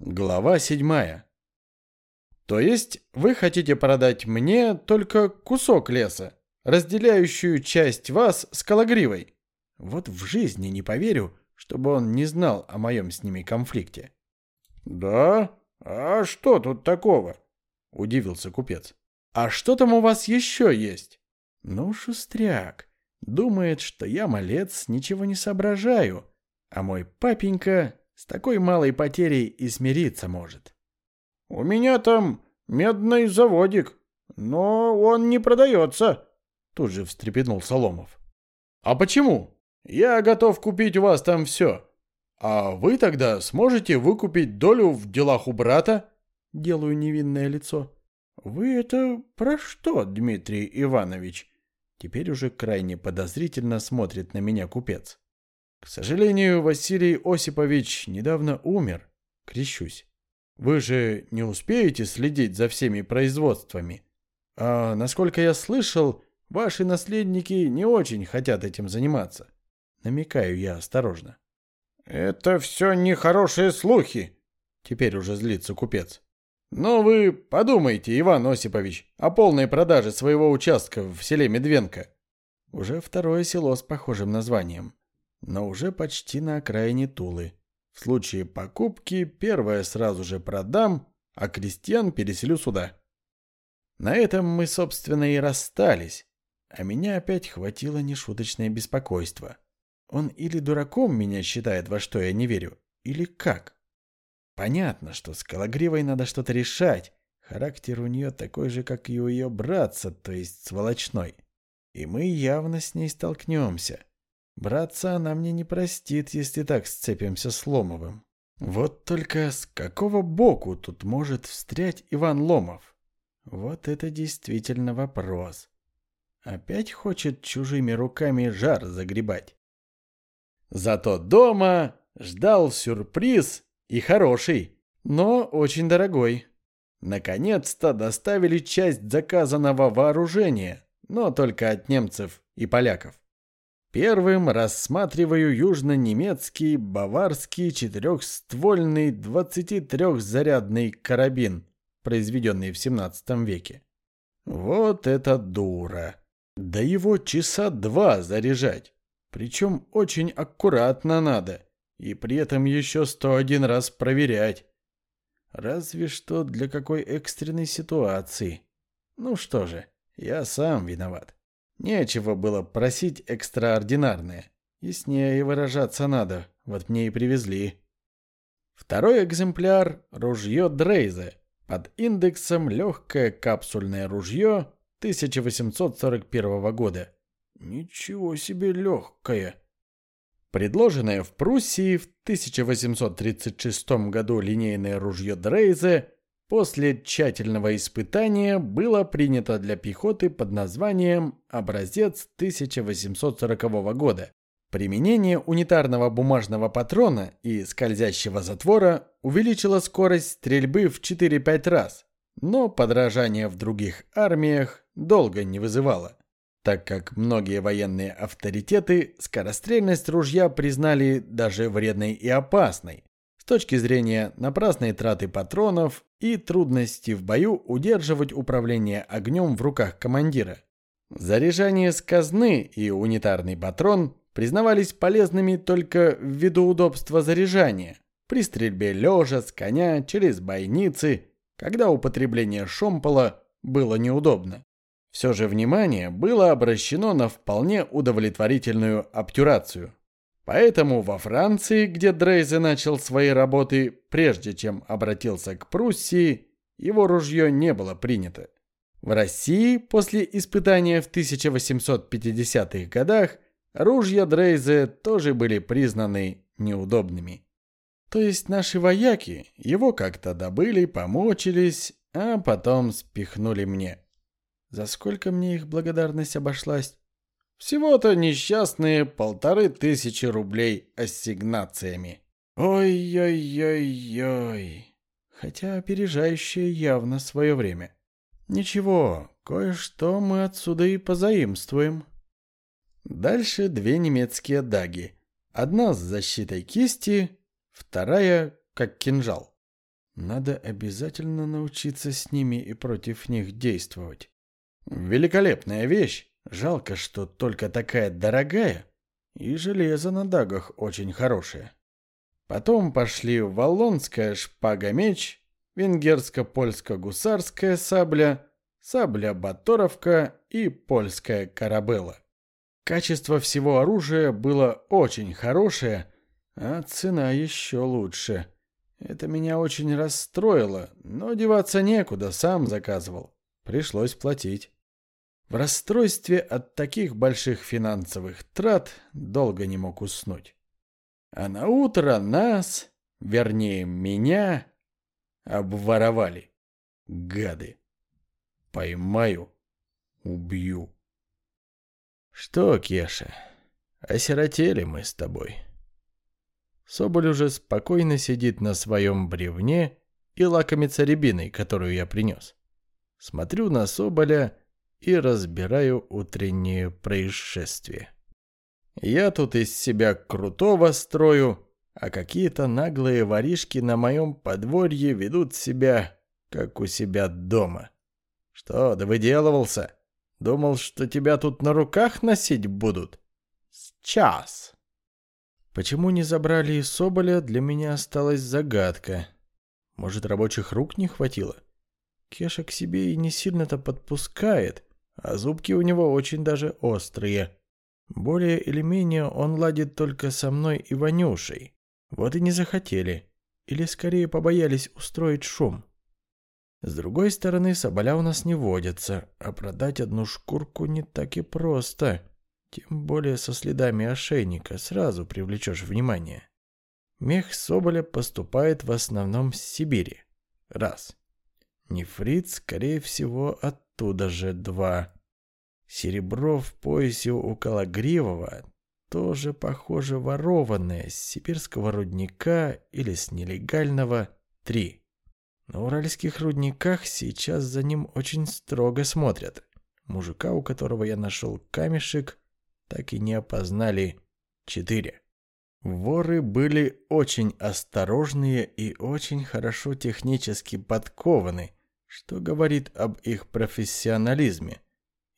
Глава седьмая. То есть вы хотите продать мне только кусок леса, разделяющую часть вас с Калагривой? Вот в жизни не поверю, чтобы он не знал о моем с ними конфликте. Да? А что тут такого? Удивился купец. А что там у вас еще есть? Ну, шустряк. Думает, что я малец, ничего не соображаю, а мой папенька с такой малой потерей и смириться может. У меня там медный заводик, но он не продается. Тут же встрепенул Соломов. А почему? Я готов купить у вас там все. А вы тогда сможете выкупить долю в делах у брата? Делаю невинное лицо. Вы это про что, Дмитрий Иванович? Теперь уже крайне подозрительно смотрит на меня купец. К сожалению, Василий Осипович недавно умер. Крещусь. Вы же не успеете следить за всеми производствами. А насколько я слышал, ваши наследники не очень хотят этим заниматься. Намекаю я осторожно. Это все нехорошие слухи. Теперь уже злится купец. Но вы подумайте, Иван Осипович, о полной продаже своего участка в селе Медвенко. Уже второе село с похожим названием но уже почти на окраине Тулы. В случае покупки первое сразу же продам, а крестьян переселю сюда. На этом мы, собственно, и расстались, а меня опять хватило нешуточное беспокойство. Он или дураком меня считает, во что я не верю, или как? Понятно, что с Калагривой надо что-то решать. Характер у нее такой же, как и у ее братца, то есть сволочной. И мы явно с ней столкнемся. Братца она мне не простит, если так сцепимся с Ломовым. Вот только с какого боку тут может встрять Иван Ломов? Вот это действительно вопрос. Опять хочет чужими руками жар загребать. Зато дома ждал сюрприз и хороший, но очень дорогой. Наконец-то доставили часть заказанного вооружения, но только от немцев и поляков. Первым рассматриваю южно-немецкий баварский четырехствольный 23-зарядный карабин, произведенный в 17 веке. Вот это дура! Да его часа два заряжать. Причем очень аккуратно надо. И при этом еще 101 раз проверять. Разве что для какой экстренной ситуации. Ну что же, я сам виноват. Нечего было просить экстраординарное. Яснее выражаться надо, вот мне и привезли. Второй экземпляр – ружье Дрейзе. Под индексом легкое капсульное ружье 1841 года. Ничего себе легкое. Предложенное в Пруссии в 1836 году линейное ружье Дрейзе после тщательного испытания было принято для пехоты под названием «Образец 1840 года». Применение унитарного бумажного патрона и скользящего затвора увеличило скорость стрельбы в 4-5 раз, но подражание в других армиях долго не вызывало, так как многие военные авторитеты скорострельность ружья признали даже вредной и опасной, точки зрения напрасной траты патронов и трудности в бою удерживать управление огнем в руках командира. Заряжание с казны и унитарный патрон признавались полезными только ввиду удобства заряжания, при стрельбе лежа, с коня, через бойницы, когда употребление шомпола было неудобно. Все же внимание было обращено на вполне удовлетворительную обтюрацию. Поэтому во Франции, где Дрейзе начал свои работы, прежде чем обратился к Пруссии, его ружье не было принято. В России после испытания в 1850-х годах ружья Дрейзе тоже были признаны неудобными. То есть наши вояки его как-то добыли, помочились, а потом спихнули мне. За сколько мне их благодарность обошлась? Всего-то несчастные полторы тысячи рублей ассигнациями. Ой-ой-ой-ой. Хотя опережающее явно свое время. Ничего, кое-что мы отсюда и позаимствуем. Дальше две немецкие даги. Одна с защитой кисти, вторая как кинжал. Надо обязательно научиться с ними и против них действовать. Великолепная вещь. Жалко, что только такая дорогая. И железо на дагах очень хорошее. Потом пошли валлонская шпага-меч, венгерско-польско-гусарская сабля, сабля-баторовка и польская карабелла. Качество всего оружия было очень хорошее, а цена еще лучше. Это меня очень расстроило, но деваться некуда, сам заказывал. Пришлось платить. В расстройстве от таких больших финансовых трат долго не мог уснуть. А на утро нас, вернее меня, обворовали. Гады. Поймаю, убью. Что, Кеша, осиротели мы с тобой. Соболь уже спокойно сидит на своем бревне и лакомится рябиной, которую я принес. Смотрю на Соболя и разбираю утреннее происшествие. Я тут из себя крутого строю, а какие-то наглые воришки на моем подворье ведут себя, как у себя дома. Что, да выделывался? Думал, что тебя тут на руках носить будут? Сейчас. Почему не забрали из Соболя, для меня осталась загадка. Может, рабочих рук не хватило? Кеша к себе и не сильно-то подпускает, а зубки у него очень даже острые. Более или менее он ладит только со мной и Ванюшей. Вот и не захотели. Или скорее побоялись устроить шум. С другой стороны, соболя у нас не водятся, а продать одну шкурку не так и просто. Тем более со следами ошейника сразу привлечешь внимание. Мех соболя поступает в основном с Сибири. Раз. Нефрит, скорее всего, оттуда же два. Серебро в поясе у Калагривого тоже, похоже, ворованное с сибирского рудника или с нелегального три. На уральских рудниках сейчас за ним очень строго смотрят. Мужика, у которого я нашел камешек, так и не опознали четыре. Воры были очень осторожные и очень хорошо технически подкованы, что говорит об их профессионализме.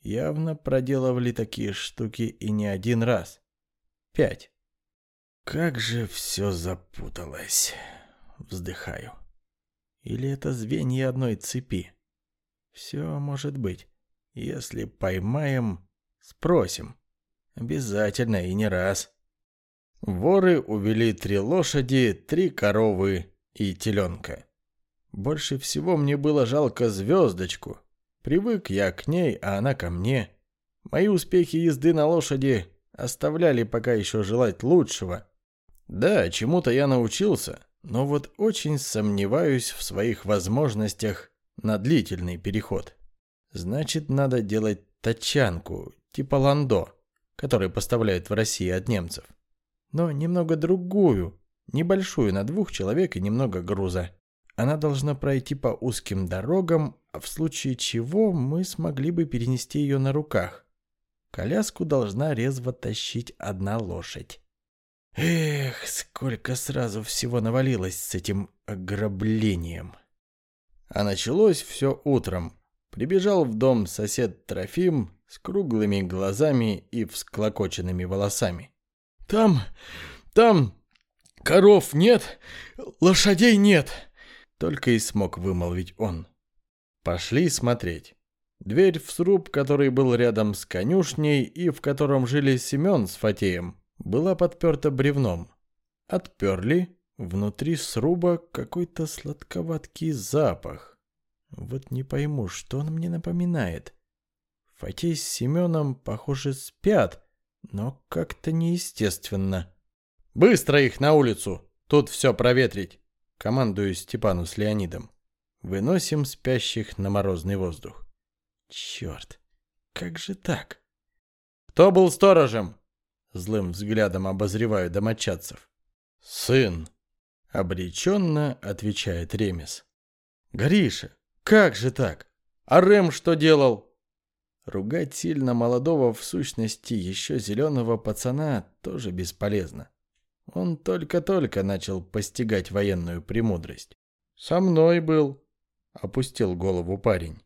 Явно проделывали такие штуки и не один раз. Пять. Как же все запуталось. Вздыхаю. Или это звенья одной цепи? Все может быть. Если поймаем, спросим. Обязательно и не раз. Воры увели три лошади, три коровы и теленка. Больше всего мне было жалко звездочку. Привык я к ней, а она ко мне. Мои успехи езды на лошади оставляли пока еще желать лучшего. Да, чему-то я научился, но вот очень сомневаюсь в своих возможностях на длительный переход. Значит, надо делать тачанку, типа ландо, который поставляют в России от немцев. Но немного другую, небольшую на двух человек и немного груза. Она должна пройти по узким дорогам, а в случае чего мы смогли бы перенести ее на руках. Коляску должна резво тащить одна лошадь. Эх, сколько сразу всего навалилось с этим ограблением. А началось все утром. Прибежал в дом сосед Трофим с круглыми глазами и всклокоченными волосами. «Там, там коров нет, лошадей нет!» Только и смог вымолвить он. Пошли смотреть. Дверь в сруб, который был рядом с конюшней и в котором жили Семен с Фатеем, была подперта бревном. Отперли, внутри сруба какой-то сладковаткий запах. Вот не пойму, что он мне напоминает. Фатей с Семеном, похоже, спят, но как-то неестественно. «Быстро их на улицу! Тут все проветрить!» Командую Степану с Леонидом. Выносим спящих на морозный воздух. Черт, как же так? Кто был сторожем? Злым взглядом обозреваю домочадцев. Сын. Обреченно отвечает Ремес. Гриша, как же так? А Рэм что делал? Ругать сильно молодого в сущности еще зеленого пацана тоже бесполезно. Он только-только начал постигать военную премудрость. Со мной был, опустил голову парень.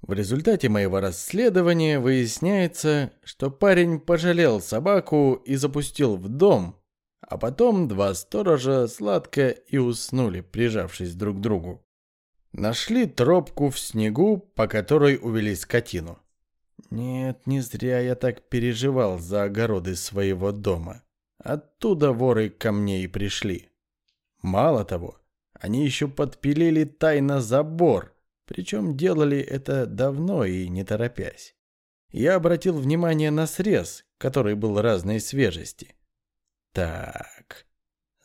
В результате моего расследования выясняется, что парень пожалел собаку и запустил в дом, а потом два сторожа сладко и уснули, прижавшись друг к другу. Нашли тропку в снегу, по которой увели скотину. Нет, не зря я так переживал за огороды своего дома. Оттуда воры ко мне и пришли. Мало того, они еще подпилили тайно забор, причем делали это давно и не торопясь. Я обратил внимание на срез, который был разной свежести. Так,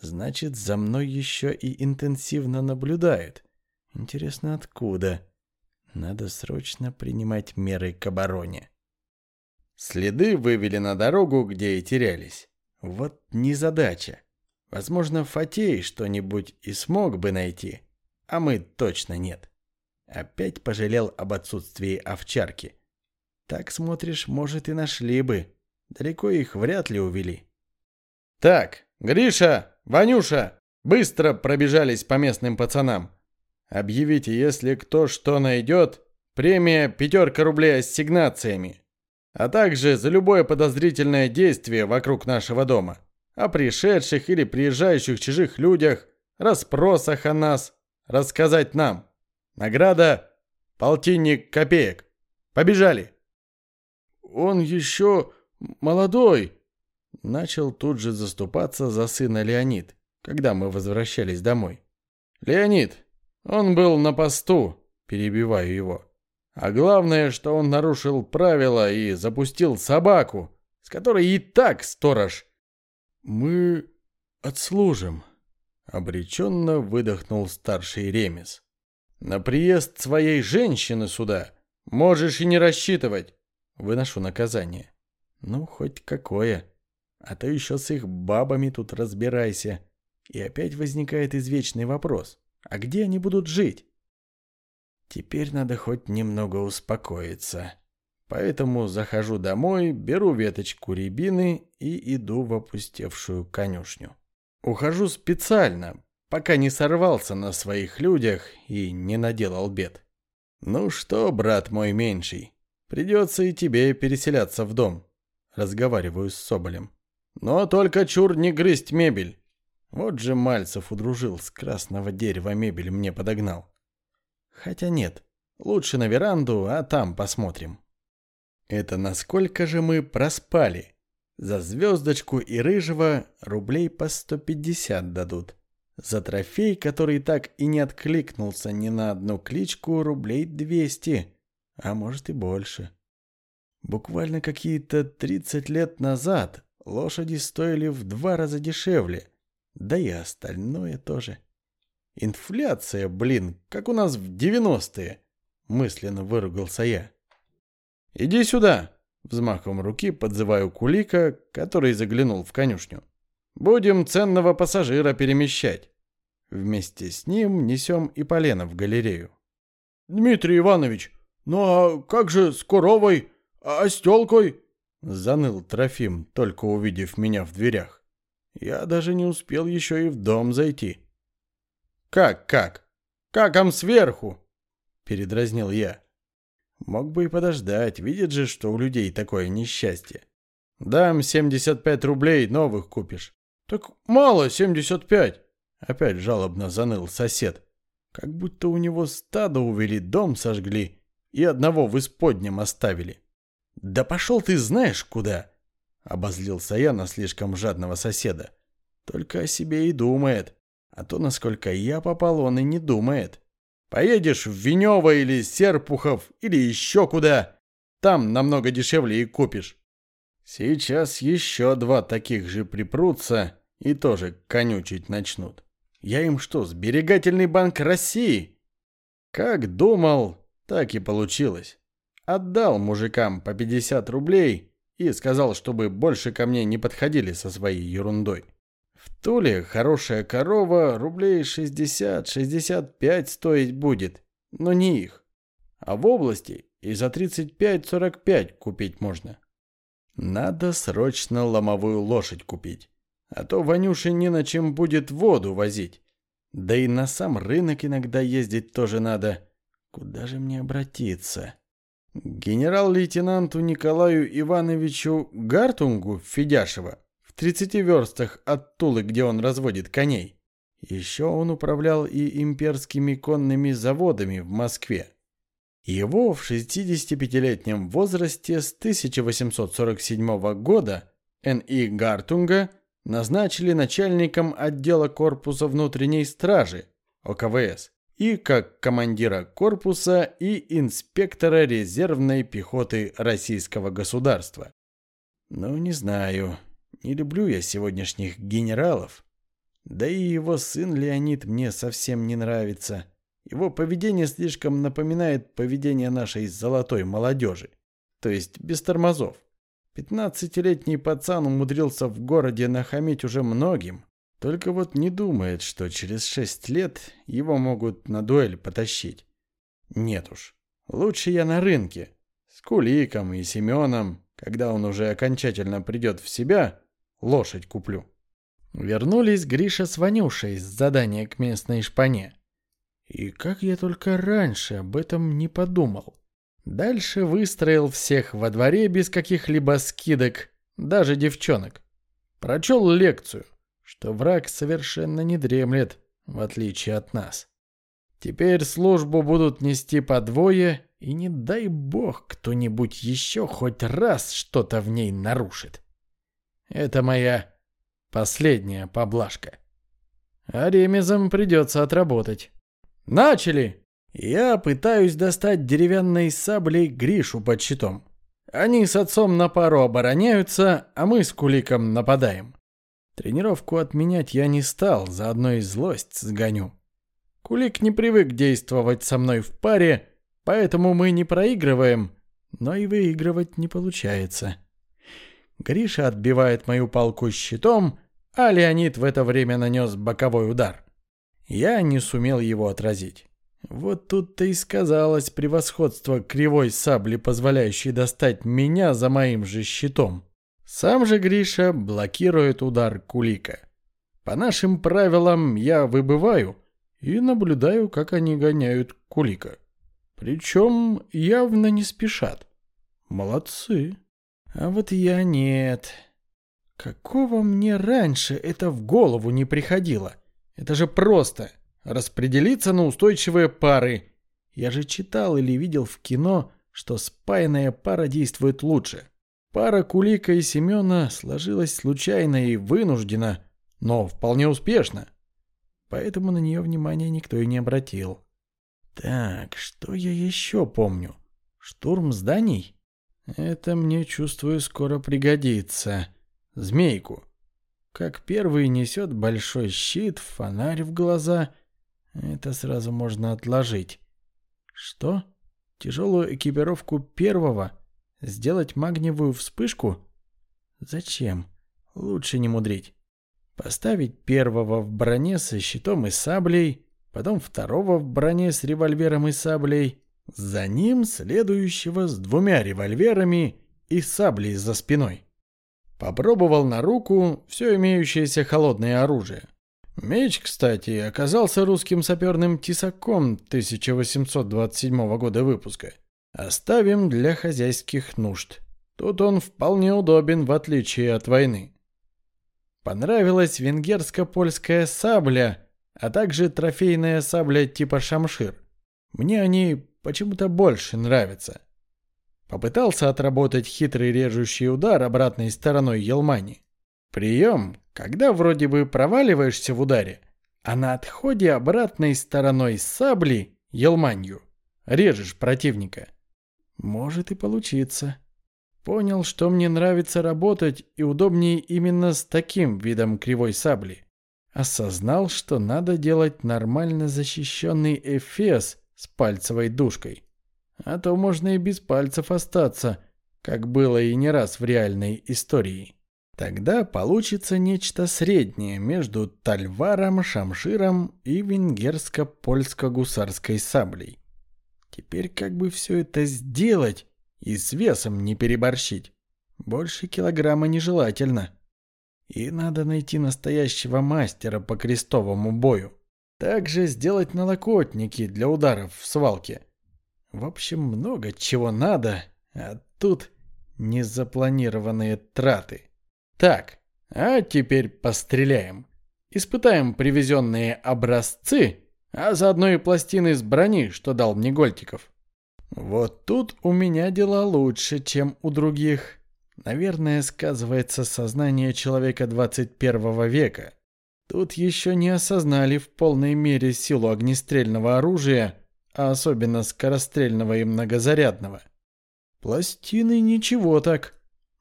значит, за мной еще и интенсивно наблюдают. Интересно, откуда? Надо срочно принимать меры к обороне. Следы вывели на дорогу, где и терялись. Вот незадача. Возможно, Фатей что-нибудь и смог бы найти, а мы точно нет. Опять пожалел об отсутствии овчарки. Так смотришь, может и нашли бы. Далеко их вряд ли увели. Так, Гриша, Ванюша, быстро пробежались по местным пацанам. Объявите, если кто что найдет, премия пятерка рублей ассигнациями. А также за любое подозрительное действие вокруг нашего дома. О пришедших или приезжающих чужих людях, расспросах о нас, рассказать нам. Награда — полтинник копеек. Побежали!» «Он еще молодой!» Начал тут же заступаться за сына Леонид, когда мы возвращались домой. «Леонид, он был на посту!» Перебиваю его. «А главное, что он нарушил правила и запустил собаку, с которой и так сторож». «Мы отслужим», — обреченно выдохнул старший Ремес. На приезд своей женщины сюда можешь и не рассчитывать. Выношу наказание. Ну, хоть какое. А то еще с их бабами тут разбирайся. И опять возникает извечный вопрос. А где они будут жить? Теперь надо хоть немного успокоиться. Поэтому захожу домой, беру веточку рябины и иду в опустевшую конюшню. Ухожу специально, пока не сорвался на своих людях и не наделал бед. «Ну что, брат мой меньший, придется и тебе переселяться в дом», — разговариваю с Соболем. «Но только чур не грызть мебель. Вот же Мальцев удружил, с красного дерева мебель мне подогнал. Хотя нет, лучше на веранду, а там посмотрим». Это насколько же мы проспали? За звездочку и рыжего рублей по 150 дадут. За трофей, который так и не откликнулся ни на одну кличку, рублей 200, а может и больше. Буквально какие-то 30 лет назад лошади стоили в два раза дешевле, да и остальное тоже. Инфляция, блин, как у нас в 90-е, мысленно выругался я. «Иди сюда!» Взмахом руки подзываю Кулика, который заглянул в конюшню. Будем ценного пассажира перемещать. Вместе с ним несем и полено в галерею. Дмитрий Иванович, ну а как же с коровой, а с тёлкой? Заныл Трофим, только увидев меня в дверях. Я даже не успел еще и в дом зайти. Как, как? Каком сверху? Передразнил я. Мог бы и подождать, видит же, что у людей такое несчастье. Дам 75 рублей, новых купишь. «Так мало, 75!» Опять жалобно заныл сосед. Как будто у него стадо увели, дом сожгли и одного в исподнем оставили. «Да пошел ты знаешь куда!» Обозлился я на слишком жадного соседа. Только о себе и думает. А то, насколько я попал, он и не думает. Поедешь в Венево или Серпухов или еще куда. Там намного дешевле и купишь. Сейчас еще два таких же припрутся и тоже конючить начнут. Я им что, сберегательный банк России? Как думал, так и получилось. Отдал мужикам по 50 рублей и сказал, чтобы больше ко мне не подходили со своей ерундой. В Туле хорошая корова рублей 60-65 стоить будет, но не их. А в области и за 35-45 купить можно. Надо срочно ломовую лошадь купить. А то Ванюше не на чем будет воду возить. Да и на сам рынок иногда ездить тоже надо. Куда же мне обратиться? Генерал-лейтенанту Николаю Ивановичу Гартунгу Федяшева 30 верстах от Тулы, где он разводит коней. Еще он управлял и имперскими конными заводами в Москве. Его в 65-летнем возрасте с 1847 года Н.И. Гартунга назначили начальником отдела корпуса внутренней стражи ОКВС и как командира корпуса и инспектора резервной пехоты российского государства. Ну, не знаю, не люблю я сегодняшних генералов. Да и его сын Леонид мне совсем не нравится. Его поведение слишком напоминает поведение нашей золотой молодежи. То есть без тормозов. Пятнадцатилетний пацан умудрился в городе нахамить уже многим. Только вот не думает, что через шесть лет его могут на дуэль потащить. Нет уж. Лучше я на рынке. С Куликом и Семеном, когда он уже окончательно придет в себя, лошадь куплю. Вернулись Гриша с Ванюшей с задания к местной шпане. И как я только раньше об этом не подумал. Дальше выстроил всех во дворе без каких-либо скидок, даже девчонок. Прочел лекцию, что враг совершенно не дремлет, в отличие от нас. Теперь службу будут нести по двое, и не дай бог кто-нибудь еще хоть раз что-то в ней нарушит. Это моя последняя поблажка. А ремезом придется отработать. Начали! Я пытаюсь достать деревянной саблей Гришу под щитом. Они с отцом на пару обороняются, а мы с Куликом нападаем. Тренировку отменять я не стал, заодно и злость сгоню. Кулик не привык действовать со мной в паре, поэтому мы не проигрываем, но и выигрывать не получается. Гриша отбивает мою палку щитом, а Леонид в это время нанес боковой удар. Я не сумел его отразить. Вот тут-то и сказалось превосходство кривой сабли, позволяющей достать меня за моим же щитом. Сам же Гриша блокирует удар Кулика. По нашим правилам я выбываю и наблюдаю, как они гоняют Кулика. Причем явно не спешат. Молодцы. А вот я нет. Какого мне раньше это в голову не приходило? Это же просто. Распределиться на устойчивые пары. Я же читал или видел в кино, что спаянная пара действует лучше. Пара Кулика и Семена сложилась случайно и вынуждена, но вполне успешно. Поэтому на нее внимания никто и не обратил. Так, что я еще помню? Штурм зданий? Это мне, чувствую, скоро пригодится. Змейку. Как первый несет большой щит, фонарь в глаза. Это сразу можно отложить. Что? Тяжелую экипировку первого — Сделать магниевую вспышку? Зачем? Лучше не мудрить. Поставить первого в броне со щитом и саблей, потом второго в броне с револьвером и саблей, за ним следующего с двумя револьверами и саблей за спиной. Попробовал на руку все имеющееся холодное оружие. Меч, кстати, оказался русским саперным тесаком 1827 года выпуска – Оставим для хозяйских нужд. Тут он вполне удобен, в отличие от войны. Понравилась венгерско-польская сабля, а также трофейная сабля типа шамшир. Мне они почему-то больше нравятся. Попытался отработать хитрый режущий удар обратной стороной Елмани. Прием, когда вроде бы проваливаешься в ударе, а на отходе обратной стороной сабли, Елманью, режешь противника. Может и получиться. Понял, что мне нравится работать и удобнее именно с таким видом кривой сабли. Осознал, что надо делать нормально защищенный эфес с пальцевой душкой. А то можно и без пальцев остаться, как было и не раз в реальной истории. Тогда получится нечто среднее между тальваром, шамширом и венгерско-польско-гусарской саблей. Теперь как бы все это сделать и с весом не переборщить? Больше килограмма нежелательно. И надо найти настоящего мастера по крестовому бою. Также сделать налокотники для ударов в свалке. В общем, много чего надо, а тут незапланированные траты. Так, а теперь постреляем. Испытаем привезенные образцы, а заодно и пластины из брони, что дал мне Гольтиков. Вот тут у меня дела лучше, чем у других. Наверное, сказывается сознание человека 21 века. Тут еще не осознали в полной мере силу огнестрельного оружия, а особенно скорострельного и многозарядного. Пластины ничего так.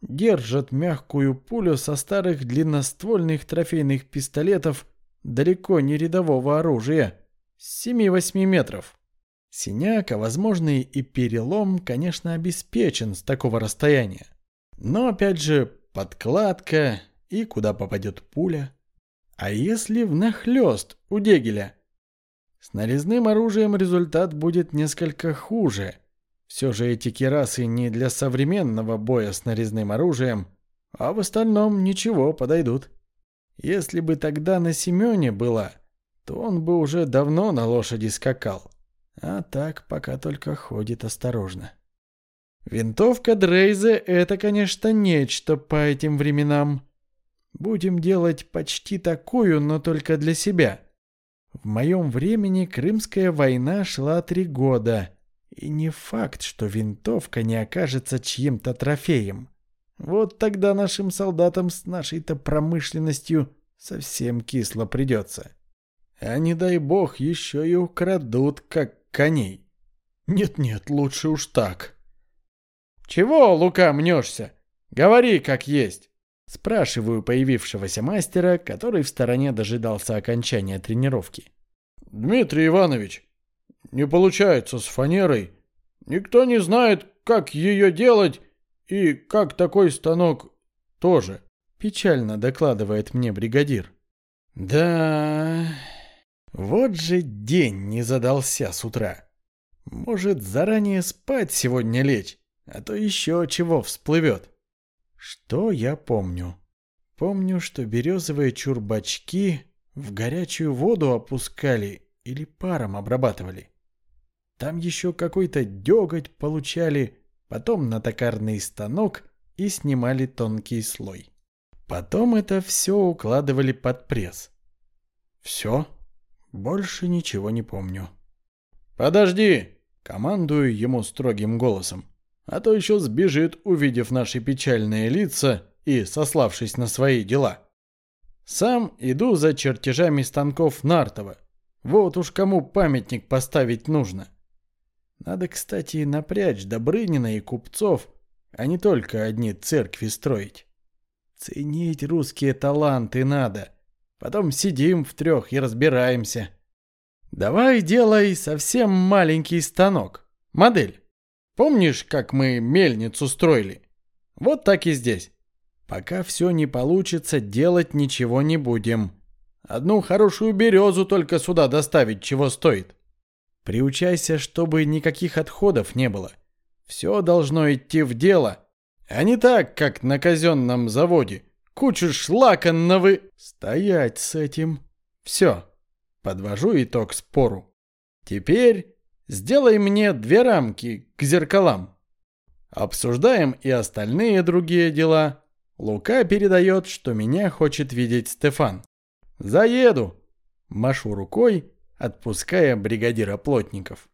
Держат мягкую пулю со старых длинноствольных трофейных пистолетов далеко не рядового оружия. С 7-8 метров. Синяк, а возможно и перелом, конечно, обеспечен с такого расстояния. Но опять же, подкладка и куда попадет пуля. А если внахлёст у Дегеля? С нарезным оружием результат будет несколько хуже. Все же эти керасы не для современного боя с нарезным оружием, а в остальном ничего, подойдут. Если бы тогда на Семене было, то он бы уже давно на лошади скакал. А так пока только ходит осторожно. Винтовка Дрейза — это, конечно, нечто по этим временам. Будем делать почти такую, но только для себя. В моем времени Крымская война шла три года, и не факт, что винтовка не окажется чьим-то трофеем. Вот тогда нашим солдатам с нашей-то промышленностью совсем кисло придется. А не дай бог еще и украдут, как коней. Нет-нет, лучше уж так. Чего, Лука, мнешься? Говори, как есть. Спрашиваю появившегося мастера, который в стороне дожидался окончания тренировки. Дмитрий Иванович, не получается с фанерой. Никто не знает, как ее делать и как такой станок тоже. Печально докладывает мне бригадир. Да, вот же день не задался с утра. Может, заранее спать сегодня лечь, а то еще чего всплывет. Что я помню? Помню, что березовые чурбачки в горячую воду опускали или паром обрабатывали. Там еще какой-то деготь получали, потом на токарный станок и снимали тонкий слой. Потом это все укладывали под пресс. Все, больше ничего не помню. «Подожди!» — командую ему строгим голосом. А то еще сбежит, увидев наши печальные лица и сославшись на свои дела. Сам иду за чертежами станков Нартова. Вот уж кому памятник поставить нужно. Надо, кстати, напрячь Добрынина и купцов, а не только одни церкви строить. Ценить русские таланты надо. Потом сидим в трех и разбираемся. Давай делай совсем маленький станок. Модель. Помнишь, как мы мельницу строили? Вот так и здесь. Пока все не получится, делать ничего не будем. Одну хорошую березу только сюда доставить, чего стоит. Приучайся, чтобы никаких отходов не было. Все должно идти в дело, а не так, как на казенном заводе. Кучу шлака на вы... Стоять с этим. Все. Подвожу итог спору. Теперь сделай мне две рамки к зеркалам. Обсуждаем и остальные другие дела. Лука передает, что меня хочет видеть Стефан. «Заеду!» Машу рукой отпуская бригадира плотников.